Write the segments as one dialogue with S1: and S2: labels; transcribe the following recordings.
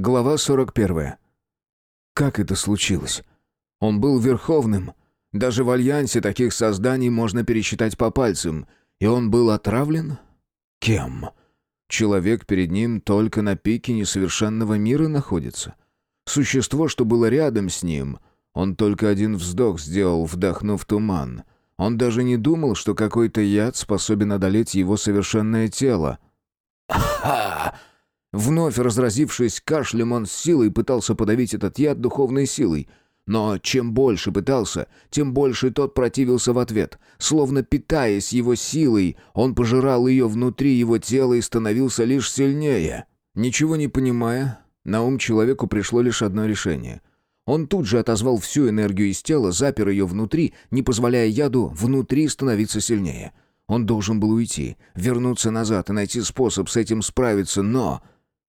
S1: Глава 41. Как это случилось? Он был верховным. Даже в альянсе таких созданий можно пересчитать по пальцам. И он был отравлен? Кем? Человек перед ним только на пике несовершенного мира находится. Существо, что было рядом с ним, он только один вздох сделал, вдохнув туман. Он даже не думал, что какой-то яд способен одолеть его совершенное тело. «Ха!» Вновь разразившись кашлем, он с силой пытался подавить этот яд духовной силой. Но чем больше пытался, тем больше тот противился в ответ. Словно питаясь его силой, он пожирал ее внутри его тела и становился лишь сильнее. Ничего не понимая, на ум человеку пришло лишь одно решение. Он тут же отозвал всю энергию из тела, запер ее внутри, не позволяя яду внутри становиться сильнее. Он должен был уйти, вернуться назад и найти способ с этим справиться, но...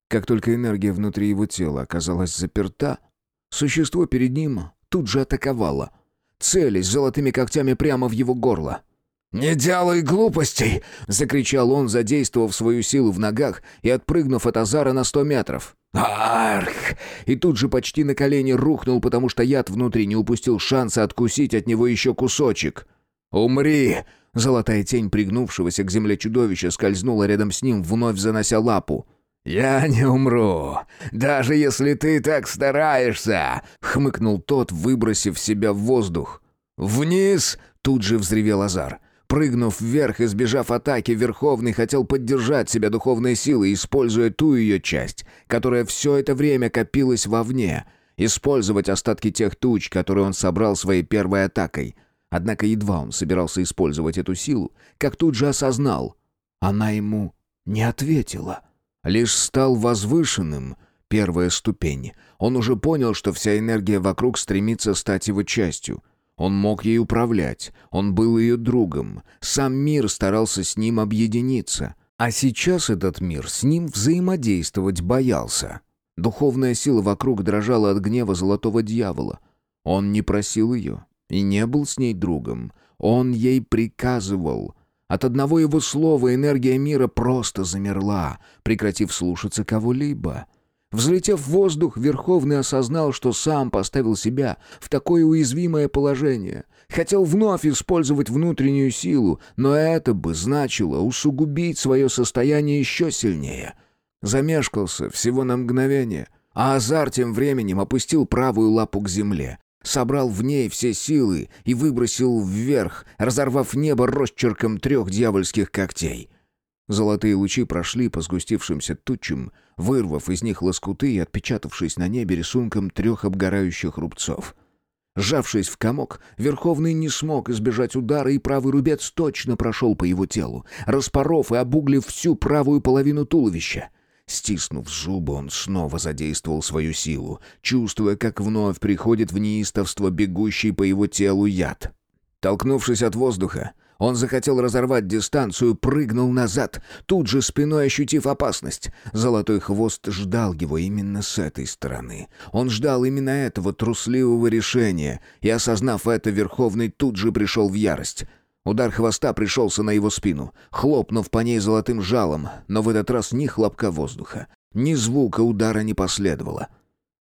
S1: Как только энергия внутри его тела оказалась заперта, существо перед ним тут же атаковало, целясь золотыми когтями прямо в его горло. «Не делай глупостей!» — закричал он, задействовав свою силу в ногах и отпрыгнув от Азара на сто метров. «Арх!» И тут же почти на колени рухнул, потому что яд внутри не упустил шанса откусить от него еще кусочек. «Умри!» Золотая тень пригнувшегося к земле чудовища скользнула рядом с ним, вновь занося лапу. «Я не умру, даже если ты так стараешься!» — хмыкнул тот, выбросив себя в воздух. «Вниз!» — тут же взревел Азар. Прыгнув вверх и сбежав атаки, Верховный хотел поддержать себя духовной силой, используя ту ее часть, которая все это время копилась вовне, использовать остатки тех туч, которые он собрал своей первой атакой. Однако едва он собирался использовать эту силу, как тут же осознал. Она ему не ответила. Лишь стал возвышенным первая ступень. Он уже понял, что вся энергия вокруг стремится стать его частью. Он мог ей управлять, он был ее другом. Сам мир старался с ним объединиться. А сейчас этот мир с ним взаимодействовать боялся. Духовная сила вокруг дрожала от гнева золотого дьявола. Он не просил ее и не был с ней другом. Он ей приказывал, от одного его слова энергия мира просто замерла, прекратив слушаться кого-либо. Взлетев в воздух, Верховный осознал, что сам поставил себя в такое уязвимое положение. Хотел вновь использовать внутреннюю силу, но это бы значило усугубить свое состояние еще сильнее. Замешкался всего на мгновение, а Азар тем временем опустил правую лапу к земле, собрал в ней все силы и выбросил вверх, разорвав небо росчерком трех дьявольских когтей. Золотые лучи прошли по сгустившимся тучам, вырвав из них лоскуты и отпечатавшись на небе рисунком трех обгорающих рубцов. Сжавшись в комок, Верховный не смог избежать удара, и правый рубец точно прошел по его телу, распоров и обуглив всю правую половину туловища. Стиснув зубы, он снова задействовал свою силу, чувствуя, как вновь приходит в неистовство бегущий по его телу яд. Толкнувшись от воздуха, он захотел разорвать дистанцию, прыгнул назад, тут же спиной ощутив опасность. Золотой хвост ждал его именно с этой стороны. Он ждал именно этого трусливого решения, и, осознав это, Верховный тут же пришел в ярость — Удар хвоста пришелся на его спину, хлопнув по ней золотым жалом, но в этот раз ни хлопка воздуха, ни звука удара не последовало.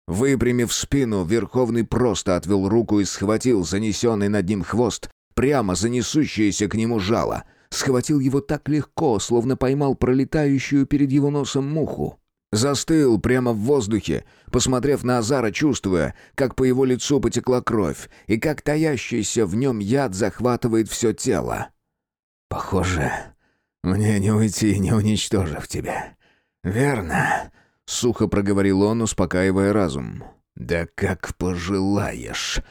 S1: Выпрямив спину, Верховный просто отвел руку и схватил занесенный над ним хвост прямо за несущееся к нему жало. Схватил его так легко, словно поймал пролетающую перед его носом муху. Застыл прямо в воздухе, посмотрев на Азара, чувствуя, как по его лицу потекла кровь и как таящийся в нем яд захватывает все тело. «Похоже, мне не уйти, не уничтожив тебя. Верно?» — сухо проговорил он, успокаивая разум. «Да как пожелаешь!»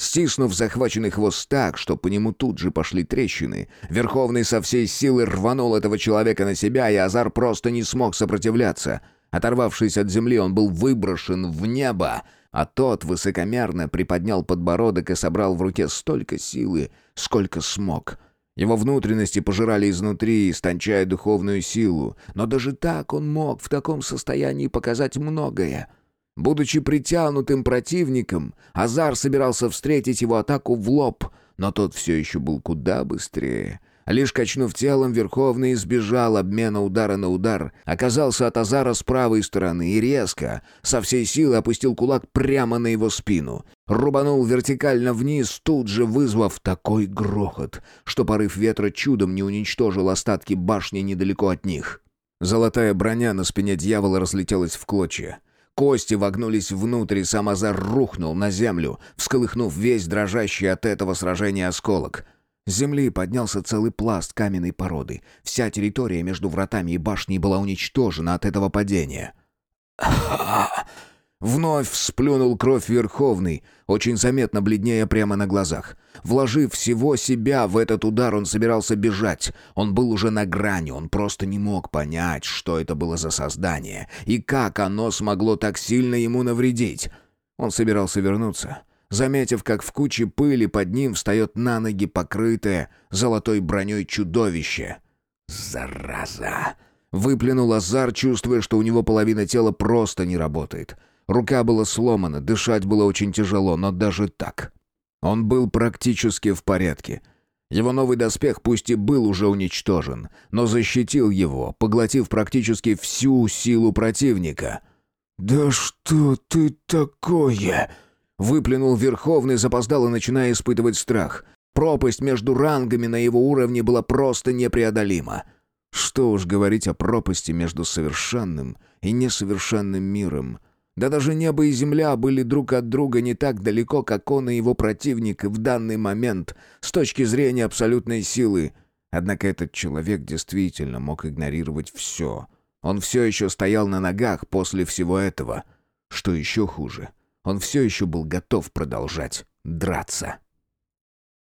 S1: Стиснув захваченный хвост так, что по нему тут же пошли трещины, Верховный со всей силы рванул этого человека на себя, и Азар просто не смог сопротивляться — Оторвавшись от земли, он был выброшен в небо, а тот высокомерно приподнял подбородок и собрал в руке столько силы, сколько смог. Его внутренности пожирали изнутри, истончая духовную силу, но даже так он мог в таком состоянии показать многое. Будучи притянутым противником, Азар собирался встретить его атаку в лоб, но тот все еще был куда быстрее — Лишь качнув телом, Верховный избежал обмена удара на удар, оказался от Азара с правой стороны и резко, со всей силы опустил кулак прямо на его спину. Рубанул вертикально вниз, тут же вызвав такой грохот, что порыв ветра чудом не уничтожил остатки башни недалеко от них. Золотая броня на спине дьявола разлетелась в клочья. Кости вогнулись внутрь, сам Азар рухнул на землю, всколыхнув весь дрожащий от этого сражения осколок — земли поднялся целый пласт каменной породы. Вся территория между вратами и башней была уничтожена от этого падения. Вновь всплюнул кровь Верховный, очень заметно бледнее прямо на глазах. Вложив всего себя в этот удар, он собирался бежать. Он был уже на грани, он просто не мог понять, что это было за создание и как оно смогло так сильно ему навредить. Он собирался вернуться, заметив, как в куче пыли под ним встает на ноги покрытое золотой броней чудовище. «Зараза!» — выплюнул Азар, чувствуя, что у него половина тела просто не работает. Рука была сломана, дышать было очень тяжело, но даже так. Он был практически в порядке. Его новый доспех пусть и был уже уничтожен, но защитил его, поглотив практически всю силу противника. «Да что ты такое?» Выплюнул Верховный, запоздало начиная испытывать страх. Пропасть между рангами на его уровне была просто непреодолима. Что уж говорить о пропасти между совершенным и несовершенным миром. Да даже небо и земля были друг от друга не так далеко, как он и его противник в данный момент, с точки зрения абсолютной силы. Однако этот человек действительно мог игнорировать все. Он все еще стоял на ногах после всего этого. Что еще хуже — он все еще был готов продолжать драться.